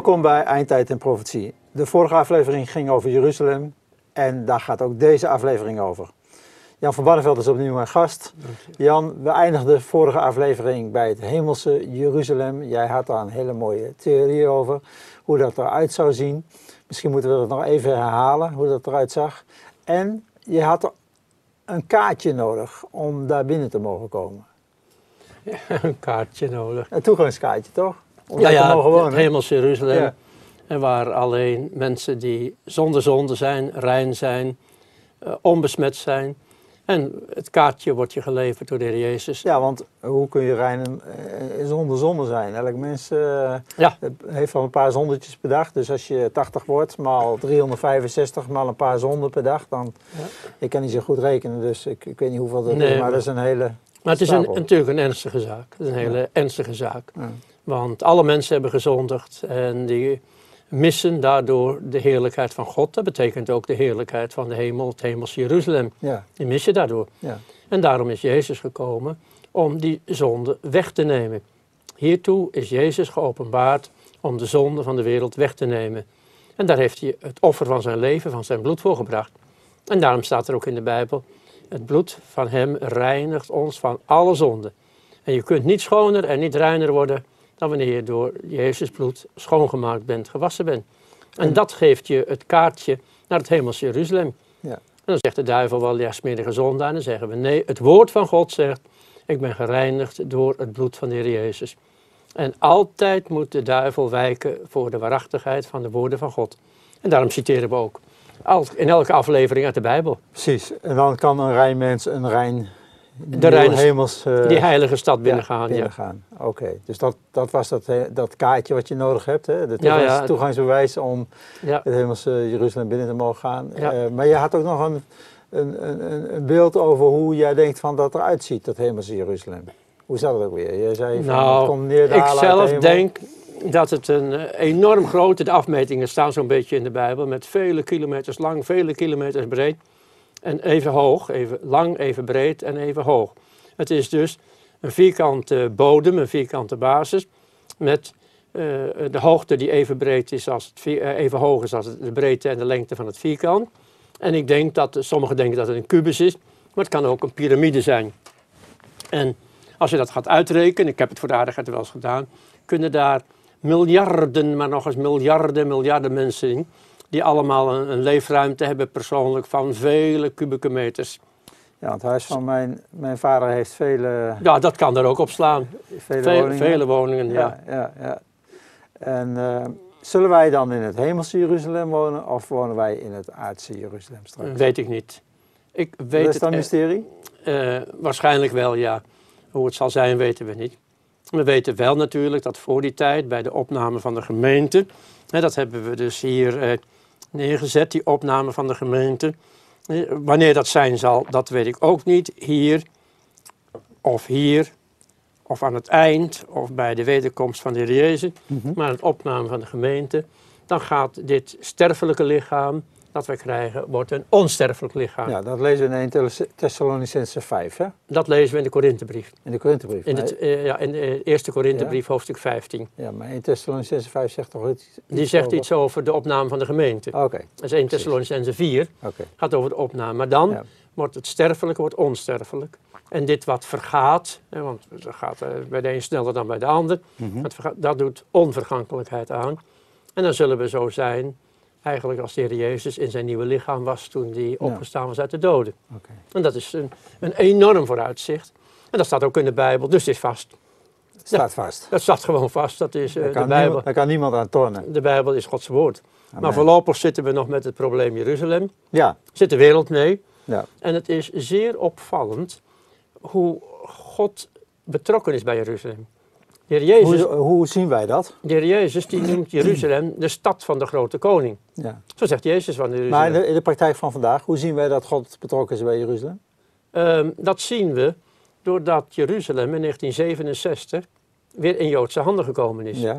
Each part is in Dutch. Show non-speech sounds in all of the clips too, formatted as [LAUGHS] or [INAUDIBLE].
Welkom bij Eindtijd en Profetie. De vorige aflevering ging over Jeruzalem en daar gaat ook deze aflevering over. Jan van Barneveld is opnieuw mijn gast. Jan, we eindigden de vorige aflevering bij het hemelse Jeruzalem. Jij had daar een hele mooie theorie over, hoe dat eruit zou zien. Misschien moeten we dat nog even herhalen, hoe dat eruit zag. En je had een kaartje nodig om daar binnen te mogen komen. [LAUGHS] een kaartje nodig. Een toegangskaartje, toch? Ja, ja, het hemelse Jeruzalem. Ja. En waar alleen mensen die zonder zonde zijn, rein zijn, eh, onbesmet zijn. En het kaartje wordt je geleverd door de Heer Jezus. Ja, want hoe kun je rein en, eh, zonder zonde zijn? Elk mens eh, Ja. heeft al een paar zondetjes per dag. Dus als je 80 wordt, maal 365, maal een paar zonden per dag, dan... Ja. Ik kan niet zo goed rekenen, dus ik, ik weet niet hoeveel dat Nee, is, maar, maar- dat is een hele... Maar het is een, natuurlijk een ernstige zaak. Het is een hele ernstige zaak. Want alle mensen hebben gezondigd en die missen daardoor de heerlijkheid van God. Dat betekent ook de heerlijkheid van de hemel, het hemelse Jeruzalem. Ja, Die mis je daardoor. ja. En daarom is Jezus gekomen om die zonde weg te nemen. Hiertoe is Jezus geopenbaard om de zonde van de wereld weg te nemen. En daar heeft hij het offer van zijn leven, van zijn bloed voor gebracht. En daarom staat er ook in de Bijbel, het bloed van hem reinigt ons van alle zonde. En je kunt niet schoner en niet reiner worden dan wanneer je door Jezus bloed schoongemaakt bent, gewassen bent. En dat geeft je het kaartje naar het hemelse Jeruzalem. Ja. En dan zegt de duivel wel, ja, smerige zondaar. En dan zeggen we, nee, het woord van God zegt, ik ben gereinigd door het bloed van de Heer Jezus. En altijd moet de duivel wijken voor de waarachtigheid van de woorden van God. En daarom citeren we ook in elke aflevering uit de Bijbel. Precies. En dan kan een rein mens een rein... De reine- hemels... eh, Die heilige stad ja, binnengaan. Ja, binnengaan. Oké, dus dat, dat was dat, dat kaartje wat je nodig hebt, hè? De Ja, toegangs- ja. toegangsbewijs om het hemelse Jeruzalem binnen te mogen gaan. Eh, maar je had ook nog een, een, een, een beeld over hoe jij denkt van dat eruit ziet, dat hemelse Jeruzalem. Hoe zat het ook weer? Je zei van, het Nou, komt neer ik de zelf denk dat het een eh, enorm grote, de afmetingen staan zo'n beetje in de Bijbel, met vele kilometers lang, vele kilometers breed. En even hoog, even lang, even breed en even hoog. Het is dus een vierkante bodem, een vierkante basis, met eh, de hoogte die even breed is als het, eh, even hoog is als de breedte en de lengte van het vierkant. En ik denk dat, sommigen denken dat het een kubus is, maar het kan ook een piramide zijn. En als je dat gaat uitrekenen, ik heb het voor de aardigheid wel eens gedaan, kunnen daar miljarden, maar nog eens miljarden, miljarden mensen in, die allemaal een, een leefruimte hebben persoonlijk van vele kubieke meters. Ja, want het huis van mijn, mijn vader heeft vele, Ja, dat kan er ook op slaan. vele Vele, woningen. vele woningen, ja. ja, ja, ja. En eh, zullen wij dan in het hemelse Jeruzalem wonen of wonen wij in het aardse Jeruzalem straks? Weet ik niet. Ik weet dat is dan een mysterie? eh, waarschijnlijk wel, ja. Hoe het zal zijn, weten we niet. We weten wel natuurlijk dat voor die tijd, bij de opname van de gemeente, hè, dat hebben we dus hier eh, neergezet, die opname van de gemeente. Eh, wanneer dat zijn zal, dat weet ik ook niet. Hier of hier, of aan het eind, of bij de wederkomst van de Heer Jezus. Mhm. Maar het opname van de gemeente, dan gaat dit sterfelijke lichaam dat we krijgen, wordt een onsterfelijk lichaam. Ja, dat lezen we in 1 Thess- Thessalonicense 5, hè? Dat lezen we in de Korinthebrief. In de Korinthebrief. In, het, eh, ja, in de eerste Korinthebrief, hoofdstuk 15. Ja, maar 1 Thessalonicense 5 zegt toch iets? Die zegt over- iets over de opname van de gemeente. Oké, Dat is 1 Thessalonicense 4, oké. gaat over de opname. Maar dan Ja. wordt het sterfelijke wordt onsterfelijk. En dit wat vergaat, hè, want het gaat eh, bij de een sneller dan bij de ander, Mhm. verga- dat doet onvergankelijkheid aan. En dan zullen we zo zijn, eigenlijk als de Heer Jezus in zijn nieuwe lichaam was toen hij opgestaan was uit de doden. Oké. En dat is een, een enorm vooruitzicht. En dat staat ook in de Bijbel, dus het is vast. Het staat vast. Dat staat gewoon vast, dat is eh, Daar de kan, Bijbel. niemand, daar kan niemand aan tornen. De Bijbel is Gods woord. Amen. Maar voorlopig zitten we nog met het probleem Jeruzalem. Ja, Zit de wereld mee. ja. En het is zeer opvallend hoe God betrokken is bij Jeruzalem. De Heer Jezus, Hoe, hoe zien wij dat? de Heer Jezus die noemt [CLEARS THROAT] Jeruzalem de stad van de grote koning. Ja. Zo zegt Jezus van Maar Jeruzalem. in de, in de praktijk van vandaag, hoe zien wij dat God betrokken is bij Jeruzalem? Ehm, dat zien we doordat Jeruzalem in 1967 weer in Joodse handen gekomen is. Ja.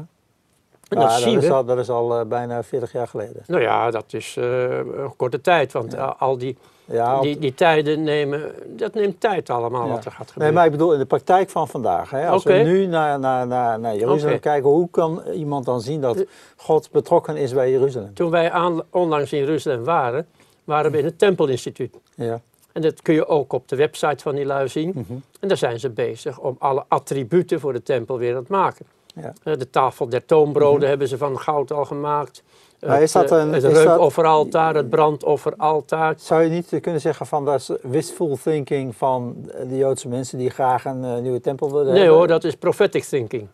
En Maar dat zien dat, is al, dat is al eh, bijna 40 jaar geleden. Nou ja, dat is eh, een korte tijd, want Ja. al die Ja, Die, die tijden nemen, dat neemt tijd allemaal Ja. wat er gaat Nee, gebeuren. maar ik bedoel in de praktijk van vandaag. Hè? Als we nu naar, naar, naar, naar Jeruzalem kijken, hoe kan iemand dan zien dat God betrokken is bij Jeruzalem? Toen wij aan, onlangs in Jeruzalem waren, waren we in het Tempelinstituut. Ja. En dat kun je ook op de website van die lui zien. Mhm. En daar zijn ze bezig om alle attributen voor de tempel weer aan te maken. Ja. Eh, De tafel der toonbroden hebben ze van goud al gemaakt. Mhm. Maar is dat het, eh, een- het reukofferaltaar, het brandofferaltaar. Zou je niet kunnen zeggen van dat is wistful thinking van de Joodse mensen die graag een eh, nieuwe tempel willen Nee hebben? hoor, dat is prophetic thinking.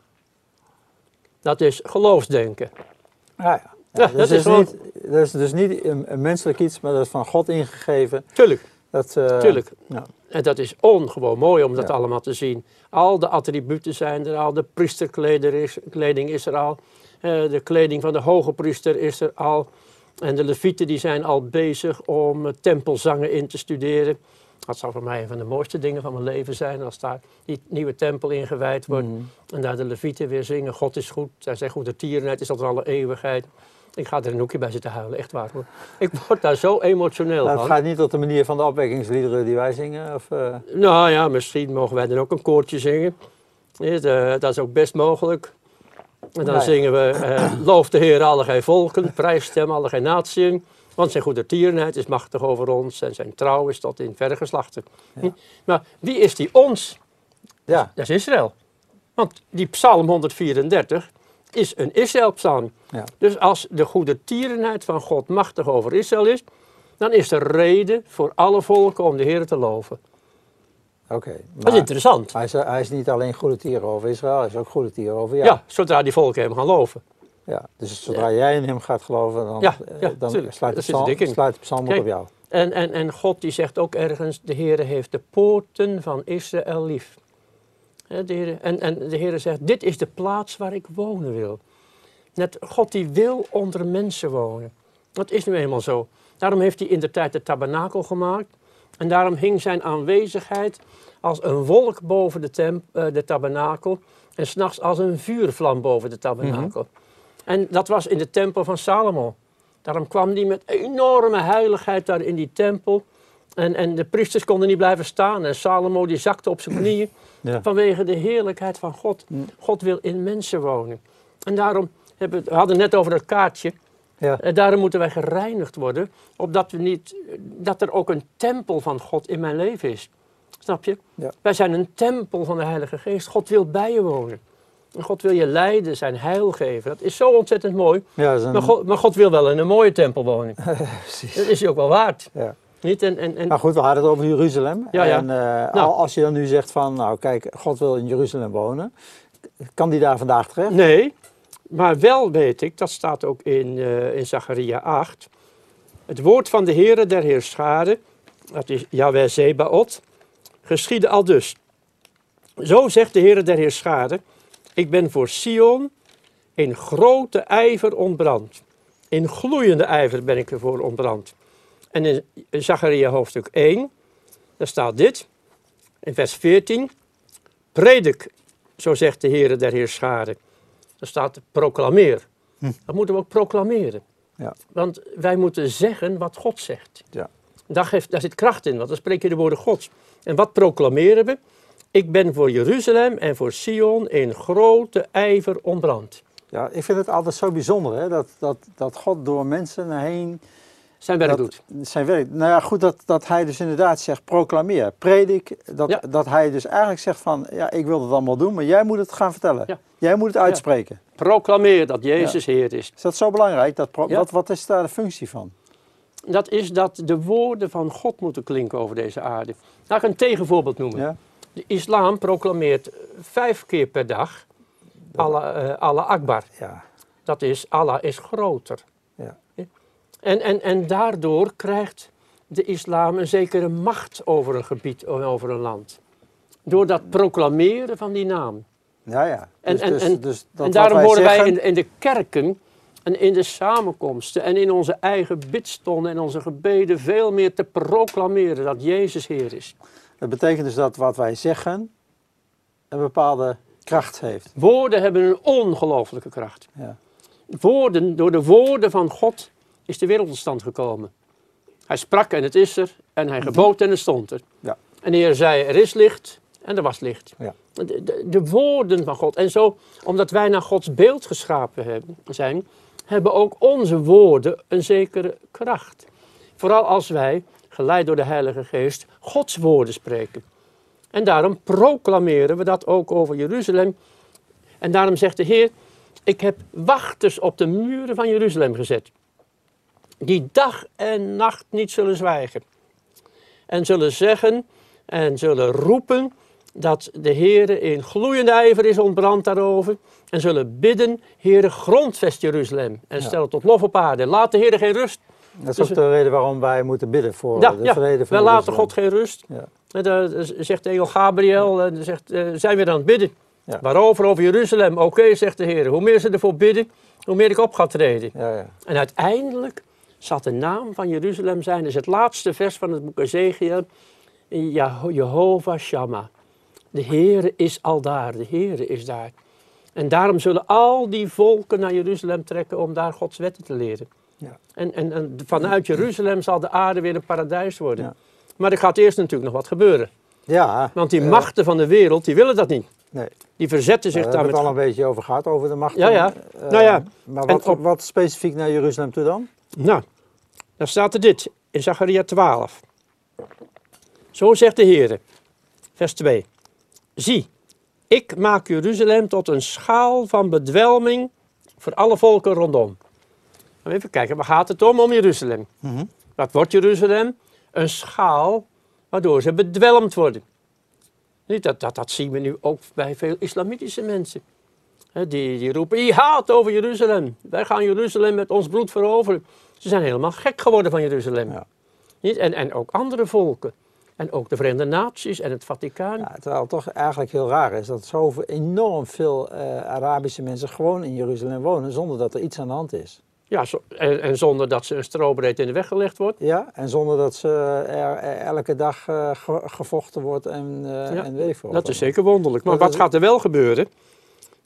Dat is geloofsdenken. Ja, ja. Ja, dus dat het is is gewoon- niet, dat is dus niet een, menselijk iets, maar dat is van God ingegeven. Tuurlijk, Dat, eh, tuurlijk. ja. En dat is ongewoon mooi om dat Ja. allemaal te zien. Al de attributen zijn er al, de priesterkleding is, er al, eh, de kleding van de hoge priester is er al. En de levieten die zijn al bezig om eh, tempelzangen in te studeren. Dat zal voor mij een van de mooiste dingen van mijn leven zijn als daar die nieuwe tempel ingewijd wordt. Mhm. En daar de levieten weer zingen, God is goed, zijn zijn goede tierenheid is tot alle eeuwigheid. Ik ga er een hoekje bij zitten huilen, echt waar hoor. Ik word daar zo emotioneel Nou, het van. gaat niet op de manier van de opwekkingsliederen die wij zingen? Of, eh, Nou ja, misschien mogen wij dan ook een koortje zingen. Ja, de- dat is ook best mogelijk. En dan ja. zingen we, eh, loof de Heer alle gij volken, prijs hem alle gij natieën. Want zijn goede tierenheid is machtig over ons en zijn trouw is tot in verre geslachten. Hm? Maar wie is die ons? ja, Dat is Israël. Want die psalm 134 is een Israël-psalm. ja. Dus als de goede tierenheid van God machtig over Israël is, dan is er reden voor alle volken om de Heer te loven. oké. Dat is interessant. hij is, hij is niet alleen goede tieren over Israël, hij is ook goede tieren over Ja. jou. zodra die volken hem gaan loven. Ja, dus zodra jij in hem gaat geloven, dan, Ja, eh, ja, dan sluit, de psalm, sluit de psalm op jou. En, en, en God die zegt ook ergens, de Heer heeft de poorten van Israël lief. De en, en de Heer zegt, dit is de plaats waar ik wonen wil. Net God die wil onder mensen wonen. Dat is nu eenmaal zo. Daarom heeft hij in de tijd de tabernakel gemaakt. En daarom hing zijn aanwezigheid als een wolk boven de, temp, eh, de tabernakel. En s'nachts als een vuurvlam boven de tabernakel. En dat was in de tempel van Salomo. Daarom kwam die met enorme heiligheid daar in die tempel. En, en de priesters konden niet blijven staan. En Salomo die zakte op zijn knieën. Ja. Vanwege de heerlijkheid van God. God wil in mensen wonen. En daarom, hebben we hadden net over dat kaartje. Ja. En daarom moeten wij gereinigd worden. Opdat we niet, dat er ook een tempel van God in mijn leven is. Snap je? Ja. Wij zijn een tempel van de Heilige Geest. God wil bij je wonen. En God wil je leiden, zijn heil geven. Dat is zo ontzettend mooi. Ja, dat is een- Maar God, maar God wil wel in een mooie tempel wonen. [LAUGHS] precies. Dat is hij ook wel waard. Ja. Niet? En, en, en, Maar goed, we hadden het over Jeruzalem. Ja, ja. En eh, Nou. al- als je dan nu zegt van, nou kijk, God wil in Jeruzalem wonen. Kan die daar vandaag terecht? Nee, maar wel weet ik, dat staat ook in, eh in Zacharia 8. Het woord van de Heere der Heerschade, dat is Yahweh Zebaot, geschiedde al dus. Zo zegt de Heere der Heerschade, ik ben voor Sion in grote ijver ontbrand. In gloeiende ijver ben ik ervoor ontbrand. En in Zacharia hoofdstuk 1, daar staat dit, in vers 14. Predik, zo zegt de Heere der Heerschade. Er staat proclameer. Dat moeten we ook proclameren. Ja. Want wij moeten zeggen wat God zegt. Ja. Daar, geeft, daar zit kracht in, want dan spreek je de woorden Gods. En wat proclameren we? Ik ben voor Jeruzalem en voor Sion in grote ijver ontbrand. Ja, ik vind het altijd zo bijzonder hè, dat, dat, dat God door mensen heen Zijn werk dat, doet. zijn werk. Nou ja, goed dat, dat hij dus inderdaad zegt proclameer, predik. Dat, Ja. dat hij dus eigenlijk zegt van, ja, ik wil het allemaal doen, maar jij moet het gaan vertellen. Ja. Jij moet het uitspreken. Proclameer dat Jezus Heer is. Is dat zo belangrijk? Dat wat, wat is daar de functie van? Dat is dat de woorden van God moeten klinken over deze aarde. Laat ik een tegenvoorbeeld noemen. Ja? De islam proclameert vijf keer per dag Allah, eh, Allah Akbar. Ja. Dat is Allah is groter. En, en, en daardoor krijgt de islam een zekere macht over een gebied, over een land. Door dat proclameren van die naam. Ja, ja. En, Dus, en, dus, en, dus en wat daarom horen wij in, in de kerken en in de samenkomsten en in onze eigen bidstonden en onze gebeden veel meer te proclameren dat Jezus Heer is. Dat betekent dus dat wat wij zeggen een bepaalde kracht heeft. Woorden hebben een ongelooflijke kracht. Ja. Woorden, door de woorden van God is de wereld tot stand gekomen. Hij sprak en het is er. En hij gebood en het stond er. Ja. En de Heer zei, er is licht. En er was licht. Ja. De, de, de woorden van God. En zo, omdat wij naar Gods beeld geschapen hebben, zijn, hebben ook onze woorden een zekere kracht. Vooral als wij, geleid door de Heilige Geest, Gods woorden spreken. En daarom proclameren we dat ook over Jeruzalem. En daarom zegt de Heer, ik heb wachters op de muren van Jeruzalem gezet. Die dag en nacht niet zullen zwijgen. En zullen zeggen en zullen roepen dat de Heer in gloeiende ijver is ontbrand daarover. En zullen bidden, Heere, grondvest Jeruzalem. En stel het tot lof op aarde. Laat de Heer geen rust. Dat is Dus ook de reden waarom wij moeten bidden voor Ja, de ja. vrede van wij laten Jeruzalem. God geen rust. Ja. En dan zegt de engel Gabriel, en zegt, eh, zijn we aan het bidden. Ja. Waarover? Over Jeruzalem. Oké, zegt de Heer. Hoe meer ze ervoor bidden, hoe meer ik op ga treden. Ja, ja. En uiteindelijk zal de naam van Jeruzalem zijn, dus het laatste vers van het boek Ezekiel, Jeho- Jehovah Shammah. De Heere is al daar, de Heere is daar. En daarom zullen al die volken naar Jeruzalem trekken om daar Gods wetten te leren. Ja. En, en, en vanuit Jeruzalem zal de aarde weer een paradijs worden. Ja. Maar er gaat eerst natuurlijk nog wat gebeuren. ja Want die eh, machten van de wereld, die willen dat niet. Nee, Die verzetten zich daar daar hebben we met... het al een beetje over gehad, over de macht. Ja, ja. Eh, Nou ja, Maar wat, op- wat specifiek naar Jeruzalem toe dan? Nou, dan staat er dit in Zacharia 12. Zo zegt de Heer, vers 2. Zie, ik maak Jeruzalem tot een schaal van bedwelming voor alle volken rondom. Nou, Even kijken, waar gaat het om? Om Jeruzalem. Mhm. Wat wordt Jeruzalem? Een schaal waardoor ze bedwelmd worden. Niet dat, dat, dat zien we nu ook bij veel islamitische mensen. Die, die roepen, haat over Jeruzalem. Wij gaan Jeruzalem met ons bloed veroveren. Ze zijn helemaal gek geworden van Jeruzalem. Ja. Niet? En, en ook andere volken. En ook de Verenigde Naties en het Vaticaan. Ja, terwijl het toch eigenlijk heel raar is dat zoveel enorm veel eh, Arabische mensen gewoon in Jeruzalem wonen zonder dat er iets aan de hand is. Ja, zo- en, en zonder dat ze een strobreed in de weg gelegd wordt. Ja, en zonder dat ze er, er elke dag eh, ge- gevochten wordt en, eh Ja, en weet ik veel Dat is zeker wonderlijk. Maar Dat wat is- gaat er wel gebeuren?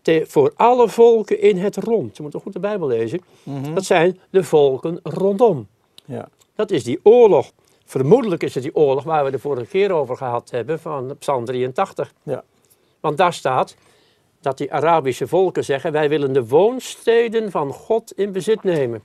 Te- voor alle volken in het rond. Je moet toch goed de Bijbel lezen. Mhm. Dat zijn de volken rondom. Ja. Dat is die oorlog. Vermoedelijk is het die oorlog waar we de vorige keer over gehad hebben van Psalm 83. Ja. Want daar staat dat die Arabische volken zeggen: wij willen de woonsteden van God in bezit nemen.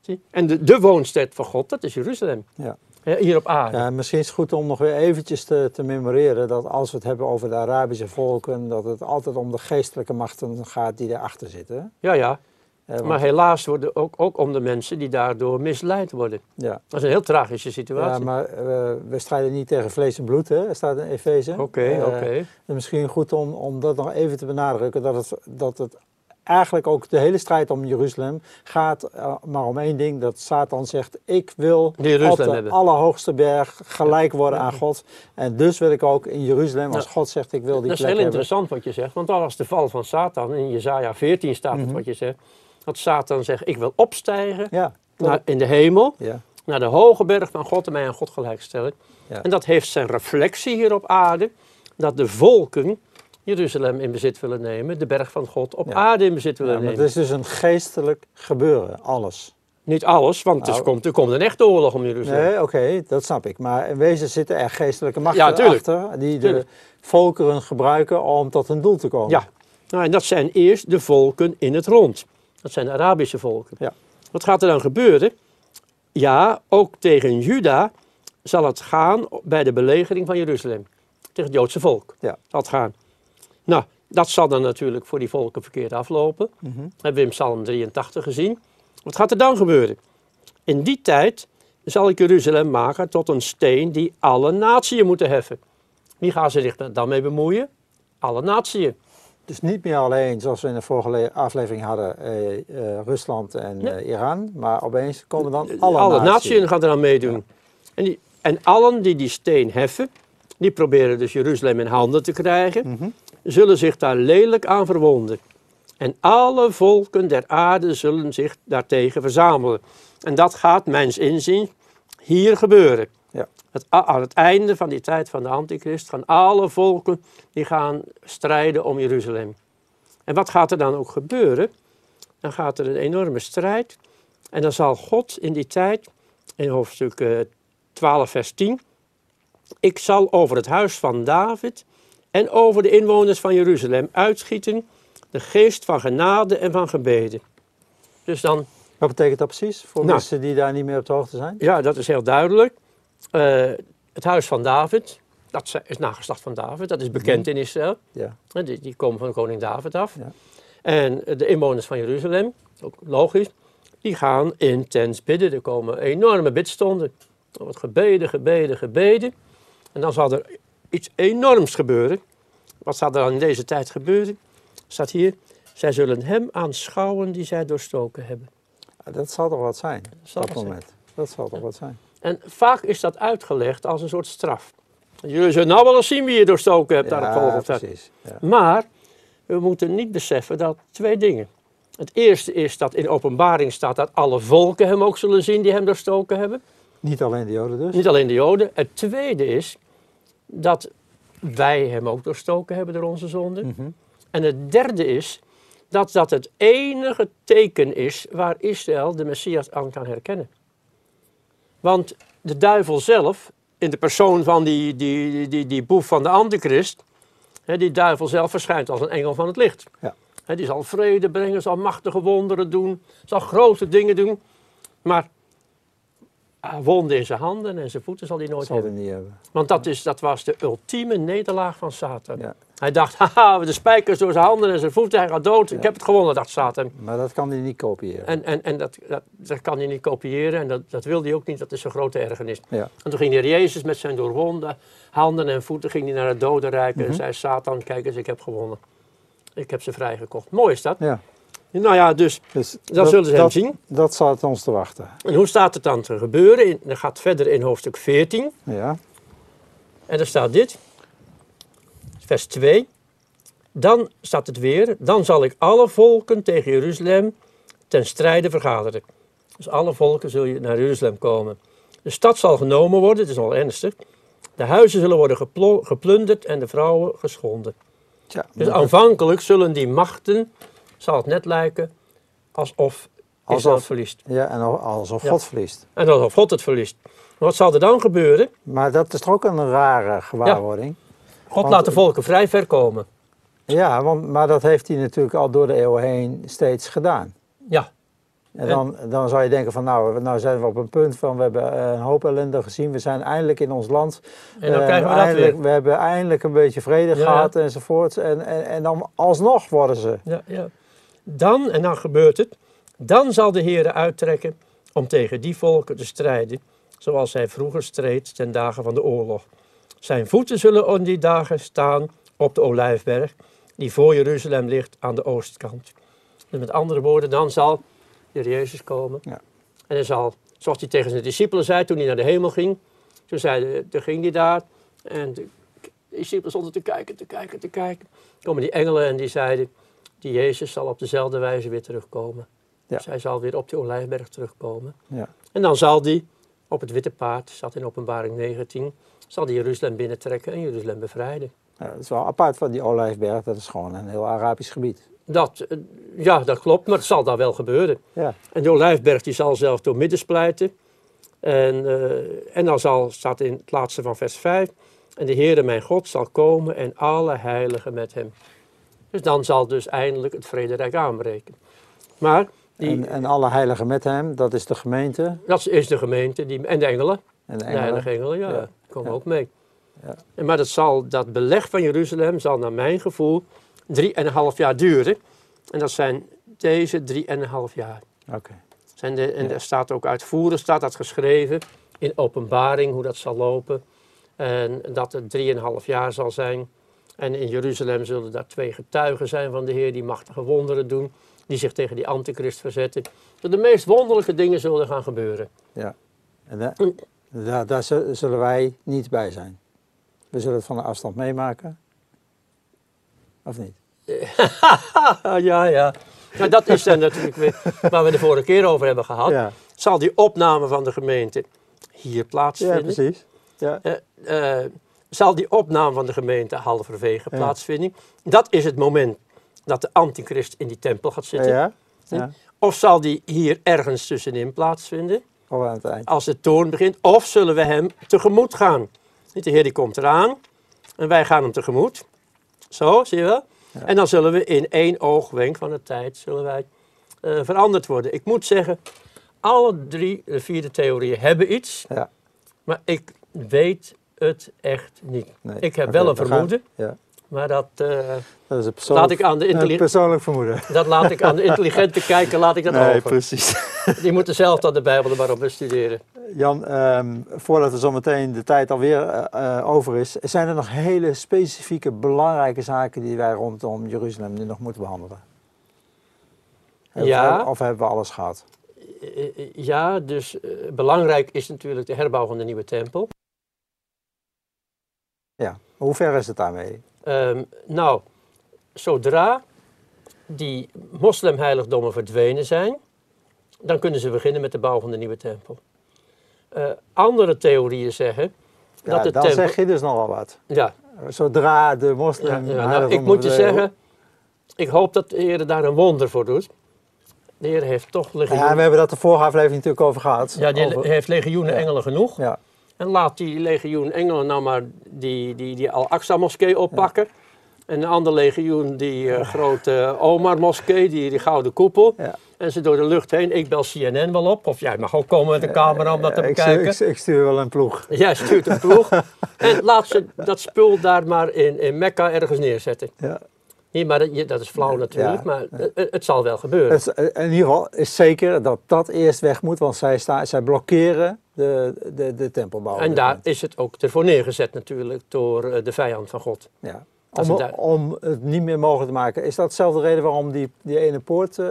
Zie? En de, de woonstad van God, dat is Jeruzalem. Ja. Hier op aarde. Ja, misschien is het goed om nog weer eventjes te, te memoreren dat als we het hebben over de Arabische volken, dat het altijd om de geestelijke machten gaat die erachter zitten. Ja, ja. Eh, want- Maar helaas worden ook, ook om de mensen die daardoor misleid worden. ja. Dat is een heel tragische ja, situatie. maar eh, we strijden niet tegen vlees en bloed, hè? Er staat in Efeze. Oké, Eh, oké. En misschien goed om, om dat nog even te benadrukken, dat het, dat het eigenlijk ook de hele strijd om Jeruzalem gaat eh, maar om één ding, dat Satan zegt, ik wil Jeruzalem op de hebben. allerhoogste berg gelijk worden aan God. En dus wil ik ook in Jeruzalem, als. God zegt, ik wil die Dat is plek heel hebben. interessant wat je zegt, want dat was de val van Satan. In Jezaja 14 staat het Mhm. wat je zegt. Dat Satan zegt, ik wil opstijgen Ja, naar, in de hemel, ja, naar de hoge berg van God en mij aan God gelijkstellen. Ja. En dat heeft zijn reflectie hier op aarde, dat de volken Jeruzalem in bezit willen nemen, de berg van God op Ja. aarde in bezit willen ja maar nemen. het is dus een geestelijk gebeuren, alles. Niet alles, want er, Nou. komt, er komt een echte oorlog om Jeruzalem. Nee, oké, dat snap ik. Maar in wezen zitten er geestelijke machten Ja, tuurlijk. achter die Tuurlijk. de volkeren gebruiken om tot hun doel te komen. Ja, nou, en dat zijn eerst de volken in het rond. Dat zijn de Arabische volken. Ja. Wat gaat er dan gebeuren? Ja, ook tegen Juda zal het gaan bij de belegering van Jeruzalem. Tegen het Joodse volk Ja. zal het gaan. Nou, dat zal dan natuurlijk voor die volken verkeerd aflopen. Mhm. Hebben we in Psalm 83 gezien. Wat gaat er dan gebeuren? In die tijd zal ik Jeruzalem maken tot een steen die alle naties moeten heffen. Wie gaan ze zich dan mee bemoeien? Alle naties. Dus niet meer alleen, zoals we in de vorige le- aflevering hadden, eh, eh, Rusland en Nee. eh, Iran. Maar opeens komen dan Alle, alle, naties gaan eraan meedoen. En, die, en allen die die steen heffen, die proberen dus Jeruzalem in handen te krijgen, Mhm. Zullen zich daar lelijk aan verwonden. En alle volken der aarde zullen zich daartegen verzamelen. En dat gaat, mijns inziens, hier gebeuren. Ja. Het, aan het einde van die tijd van de antichrist gaan alle volken die gaan strijden om Jeruzalem. En wat gaat er dan ook gebeuren? Dan gaat er een enorme strijd. En dan zal God in die tijd in hoofdstuk eh, 12, vers 10. Ik zal over het huis van David en over de inwoners van Jeruzalem uitschieten de geest van genade en van gebeden. Dus dan, Wat betekent dat precies voor Nou. mensen die daar niet meer op de hoogte zijn? ja, dat is heel duidelijk. Eh, het huis van David, dat is nageslacht van David, dat is bekend in Israël. Ja. Die, die komen van koning David af. Ja. En de inwoners van Jeruzalem, ook logisch, die gaan intens bidden. Er komen enorme bidstonden. Er wordt gebeden, gebeden, gebeden. En dan zal er iets enorms gebeuren. Wat zal er dan in deze tijd gebeuren? Staat hier, zij zullen hem aanschouwen die zij doorstoken hebben. Dat zal toch wat zijn, op dat zijn. moment. Dat zal toch wat zijn. En vaak is dat uitgelegd als een soort straf. Jullie zullen nou wel eens zien wie je doorstoken hebt daar op Ja, Golgotha. precies. Ja. Maar we moeten niet beseffen dat twee dingen. Het eerste is dat in openbaring staat dat alle volken hem ook zullen zien die hem doorstoken hebben. Niet alleen de Joden dus. Niet alleen de Joden. Het tweede is dat wij hem ook doorstoken hebben door onze zonden. Mhm. En het derde is dat dat het enige teken is waar Israël de Messias aan kan herkennen. Want de duivel zelf, in de persoon van die, die, die, die, boef van de antichrist, hè, die duivel zelf verschijnt als een engel van het licht. Ja. Hè, die zal vrede brengen, zal machtige wonderen doen, zal grote dingen doen. Maar wonden in zijn handen en zijn voeten zal hij nooit zal hebben. hij niet hebben. Want dat, is, dat was de ultieme nederlaag van Satan. Ja. Hij dacht, [LAUGHS] haha, de spijkers door zijn handen en zijn voeten, hij gaat dood. Ik heb het gewonnen, dacht Satan. Maar dat kan hij niet kopiëren. En, en, en dat, dat, dat kan hij niet kopiëren en dat, dat wilde hij ook niet, dat is een grote ergernis. Ja. En toen ging de Jezus met zijn doorwonden handen en voeten ging hij naar het dodenrijk Mhm. en zei, Satan, kijk eens, ik heb gewonnen. Ik heb ze vrijgekocht. Mooi is dat. ja. Nou ja, dus Dus dan zullen ze hem dat, zien. Dat staat ons te wachten. En hoe staat het dan te gebeuren? Dat gaat verder in hoofdstuk 14. Ja. En er staat dit, vers 2. Dan staat het weer, dan zal ik alle volken tegen Jeruzalem ten strijde vergaderen. Dus alle volken zullen naar Jeruzalem komen. De stad zal genomen worden, het is al ernstig. De huizen zullen worden geplunderd en de vrouwen geschonden. Tja, Dus aanvankelijk zullen die machten, zal het net lijken, alsof Israël Alsof- het verliest. ja, en al- alsof Ja. God verliest. En alsof God het verliest. Wat zal er dan gebeuren? Maar dat is toch ook een rare gewaarwording? God Want- laat de volken vrij ver komen. Ja, want, maar dat heeft hij natuurlijk al door de eeuwen heen steeds gedaan. Ja, En dan, dan zou je denken van nou, nou zijn we op een punt van we hebben eh, een hoop ellende gezien. We zijn eindelijk in ons land. en dan Eh, krijgen we dat weer. We hebben eindelijk een beetje vrede Ja, gehad enzovoort. En, en, en dan alsnog worden ze. Ja, ja. Dan, en dan gebeurt het, dan zal de Heer uittrekken om tegen die volken te strijden, zoals hij vroeger streed ten dagen van de oorlog. Zijn voeten zullen in die dagen staan op de Olijfberg, die voor Jeruzalem ligt aan de oostkant. Dus met andere woorden, dan zal de Jezus komen. Ja. En hij zal, zoals hij tegen zijn discipelen zei toen hij naar de hemel ging, toen, zei, toen ging hij daar en de discipelen stonden te kijken, te kijken, te kijken. Komen die engelen en die zeiden, die Jezus zal op dezelfde wijze weer terugkomen. Ja. Dus hij zal weer op de Olijfberg terugkomen. Ja. En dan zal die op het witte paard, staat in openbaring 19, zal die Jeruzalem binnentrekken en Jeruzalem bevrijden. Ja, dat is wel apart van die Olijfberg. Dat is gewoon een heel Arabisch gebied. Dat, eh, ja, dat klopt, maar het zal daar wel gebeuren. Ja, En de Olijfberg die zal zelf door midden splijten. En, eh, en dan zal, staat in het laatste van vers 5, en de Heere mijn God zal komen en alle heiligen met hem. Dus dan zal dus eindelijk het vrederijk aanbreken. Maar die, en, en alle heiligen met hem, dat is de gemeente dat is de gemeente die, en de engelen. en de De engelen. heilige engelen, ja, Ja. komen Ja. ook mee. Ja. En maar dat, zal, dat beleg van Jeruzalem zal naar mijn gevoel drieënhalf jaar duren. En dat zijn deze drieënhalf jaar. Oké. De, en Ja. er staat ook uitvoerig, staat dat geschreven in openbaring hoe dat zal lopen. En dat het drieënhalf jaar zal zijn. En in Jeruzalem zullen daar twee getuigen zijn van de Heer die machtige wonderen doen. Die zich tegen die antichrist verzetten. Dus de meest wonderlijke dingen zullen gaan gebeuren. Ja. En da- daar, daar zu- zullen wij niet bij zijn. We zullen het van de afstand meemaken. Of niet? [LAUGHS] Ja, ja. Nou, dat is dan natuurlijk weer waar we de vorige keer over hebben gehad. Ja, Zal die opname van de gemeente hier ja plaatsvinden? precies. Ja. Eh, eh, zal die opname van de gemeente halverwege Ja. plaatsvinden? Dat is het moment dat de antichrist in die tempel gaat zitten. ja? Ja. Of zal die hier ergens tussenin plaatsvinden? Gewoon aan het eind. als de toorn begint, of zullen we hem tegemoet gaan? Niet, De Heer die komt eraan en wij gaan hem tegemoet. Zo, zie je wel? En dan zullen we in één oogwenk van de tijd zullen wij, eh, veranderd worden. Ik moet zeggen, alle drie, de vierde theorieën hebben iets, Ja. maar ik weet het echt niet. Nee. Ik heb wel een gaan- vermoeden, Ja, maar dat, eh, dat is een persoonlijk, laat ik aan de intelli- persoonlijk vermoeden. dat laat ik aan de intelligente [LAUGHS] kijken, laat ik dat over. precies. [LAUGHS] Die moeten zelf dan de Bijbel er maar op bestuderen. Jan, ehm, voordat er zometeen de tijd alweer eh, over is, zijn er nog hele specifieke belangrijke zaken die wij rondom Jeruzalem nu nog moeten behandelen? Ja. Of hebben we alles gehad? Eh, eh, Ja, dus belangrijk is natuurlijk de herbouw van de nieuwe tempel. Ja. Hoe ver is het daarmee? Ehm, nou, zodra die moslimheiligdommen verdwenen zijn, dan kunnen ze beginnen met de bouw van de nieuwe tempel. Eh, andere theorieën zeggen Ja, dat de dan tempel... zeg je dus nogal wat. Ja, Zodra de ja, moslim... ja, nou, ik moet je de- zeggen, ik hoop dat de Heer daar een wonder voor doet. De Heer heeft toch Ja, legioenen, we hebben dat de vorige aflevering natuurlijk over gehad. ja, die Over- heeft legioenen Ja. engelen genoeg. ja. En laat die legioen engelen nou maar die, die, die Al-Aqsa-moskee oppakken. En een ander legioen die eh, grote Omar-moskee, die, die gouden koepel. Ja. En ze door de lucht heen. Ik bel CNN wel op. Of jij mag ook komen met een camera om dat te Eh, ik, stuur, bekijken. ik, ik stuur wel een ploeg. Jij stuurt een ploeg. [LAUGHS] en laat ze dat spul daar maar in, in Mekka ergens neerzetten. Ja. Nee, maar dat, dat is flauw natuurlijk. Ja. Maar het, het zal wel gebeuren. Het, is- in ieder geval is zeker dat dat eerst weg moet, want zij, staan, zij blokkeren de, de, de tempelbouw. En daar is het ook ervoor neergezet natuurlijk door eh, de vijand van God. Ja. Om, daar- om het niet meer mogelijk te maken. Is dat dezelfde reden waarom die, die ene poort eh,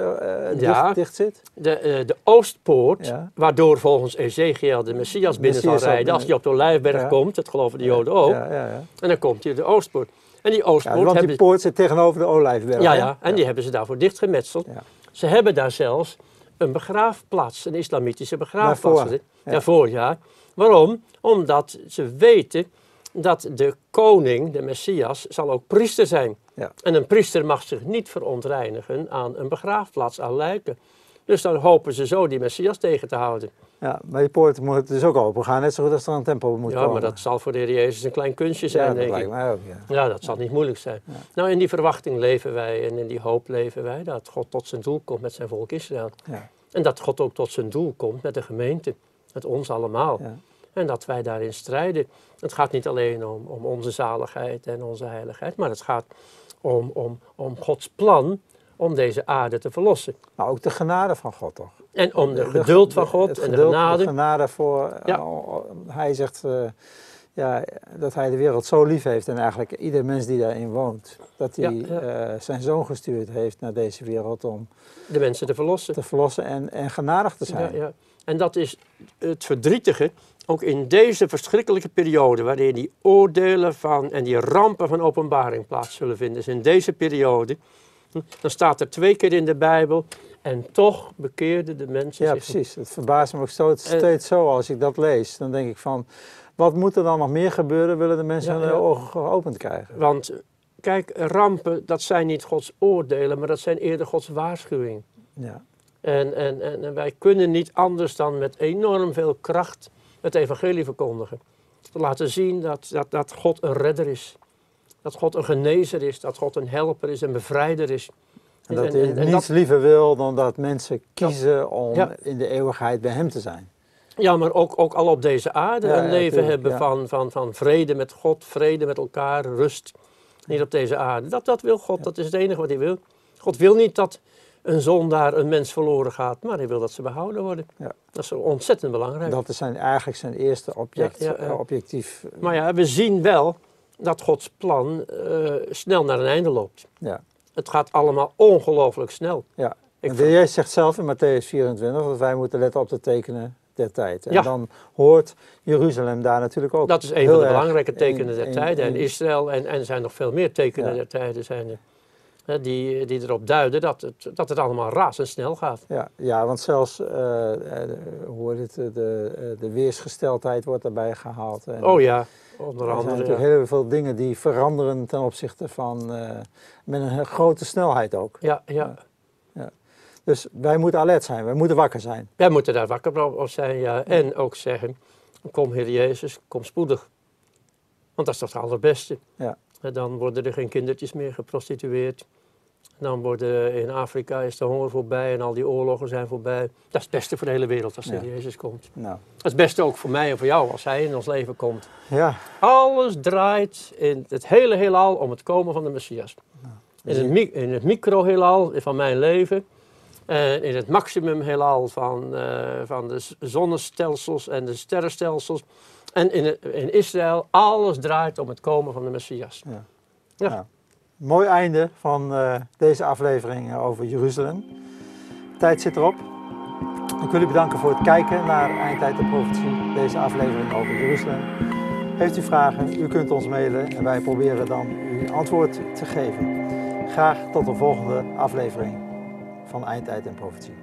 Ja. dicht, dicht zit? De, de Oostpoort, Ja. waardoor volgens Ezekiel de Messias binnen zal rijden. Als hij op de Olijfberg Ja. komt, dat geloven de Joden ook. Ja, ja, ja. En dan komt hij de Oostpoort. En die Oostpoort want die poort zit tegenover de olijfberg. ja, ja, en die hebben ze daarvoor dichtgemetseld. Ze hebben daar zelfs een begraafplaats, een islamitische begraafplaats. Daarvoor, ja. Daarvoor, ja. Waarom? Omdat ze weten dat de koning, de Messias, zal ook priester zijn. Ja. En een priester mag zich niet verontreinigen aan een begraafplaats, aan lijken. Dus dan hopen ze zo die Messias tegen te houden. Ja, maar die poort moet dus ook open gaan, net zo goed als er een tempel moet Ja, komen. maar dat zal voor de Heer Jezus een klein kunstje ja, zijn, dat denk ik. mij ook, ja. Ja, dat zal niet moeilijk zijn. Nou, in die verwachting leven wij en in die hoop leven wij dat God tot zijn doel komt met zijn volk Israël. Ja. En dat God ook tot zijn doel komt met de gemeente, met ons allemaal. Ja. En dat wij daarin strijden. Het gaat niet alleen om, om onze zaligheid en onze heiligheid, maar het gaat om, om, om Gods plan om deze aarde te verlossen. Maar ook de genade van God toch? En om de geduld van God en de genade. De genade voor, Ja. eh, hij zegt eh, ja, dat hij de wereld zo lief heeft en eigenlijk ieder mens die daarin woont. Dat hij Ja, ja. eh, zijn zoon gestuurd heeft naar deze wereld om de mensen te verlossen. te verlossen en, en genadig te zijn. En dat is het verdrietige, ook in deze verschrikkelijke periode, waarin die oordelen van en die rampen van openbaring plaats zullen vinden. Dus in deze periode, dan staat er twee keer in de Bijbel, en toch bekeerden de mensen Ja, zich. precies. Het verbaast me ook steeds, steeds zo als ik dat lees. Dan denk ik van, wat moet er dan nog meer gebeuren? Willen de mensen Ja, hun ja. ogen geopend krijgen? Want kijk, rampen, dat zijn niet Gods oordelen, maar dat zijn eerder Gods waarschuwing. Ja. En, en, en, en wij kunnen niet anders dan met enorm veel kracht het evangelie verkondigen. Te laten zien dat, dat, dat God een redder is. Dat God een genezer is. Dat God een helper is, een bevrijder is. En dat hij en- en niets dat- liever wil dan dat mensen kiezen om Ja. in de eeuwigheid bij hem te zijn. Ja, maar ook, ook al op deze aarde Ja, een leven hebben van, van, van vrede met God, vrede met elkaar, rust. Niet op deze aarde. Dat, dat wil God, dat is het enige wat hij wil. God wil niet dat een zondaar, een mens verloren gaat, maar hij wil dat ze behouden worden. Ja. Dat is ontzettend belangrijk. Dat is zijn, eigenlijk zijn eerste object, Ja, ja, ja. eh, objectief. eh, Maar ja, we zien wel dat Gods plan eh, snel naar een einde loopt. Ja. Het gaat allemaal ongelooflijk snel. Ja. Ik de Heer zegt zelf in Matthäus 24 dat wij moeten letten op de tekenen der tijd. En Ja. dan hoort Jeruzalem daar natuurlijk ook Dat is een van de belangrijke tekenen der tijden. En Israël en, en zijn nog veel meer tekenen Ja. der tijden zijn er. Die, die erop duiden dat het, dat het allemaal razendsnel gaat. Ja, ja, want zelfs, hoe heet het, de, de weersgesteldheid wordt daarbij gehaald. En Oh ja, onder er zijn andere. natuurlijk Ja, heel veel dingen die veranderen ten opzichte van, eh, met een grote snelheid ook. ja, ja. Dus wij moeten alert zijn, wij moeten wakker zijn. Wij moeten daar wakker op zijn, ja. En ook zeggen, kom Heer Jezus, kom spoedig. Want dat is toch het allerbeste. Ja. Dan worden er geen kindertjes meer geprostitueerd. Dan worden in Afrika is de honger voorbij en al die oorlogen zijn voorbij. Dat is het beste voor de hele wereld als de Ja. Jezus komt. Nou, Dat is het beste ook voor mij en voor jou als Hij in ons leven komt. ja, Alles draait in het hele heelal om het komen van de Messias. In het, in het micro-heelal van mijn leven. En in het maximum heelal van, eh, van de zonnestelsels en de sterrenstelsels. En in, in Israël, alles draait om het komen van de Messias. Ja. Ja. Nou, mooi einde van eh, deze aflevering over Jeruzalem. Tijd zit erop. Ik wil u bedanken voor het kijken naar Eindtijd de Profetie, deze aflevering over Jeruzalem. Heeft u vragen, u kunt ons mailen en wij proberen dan u antwoord te geven. Graag tot de volgende aflevering van Eindtijd en Profetie.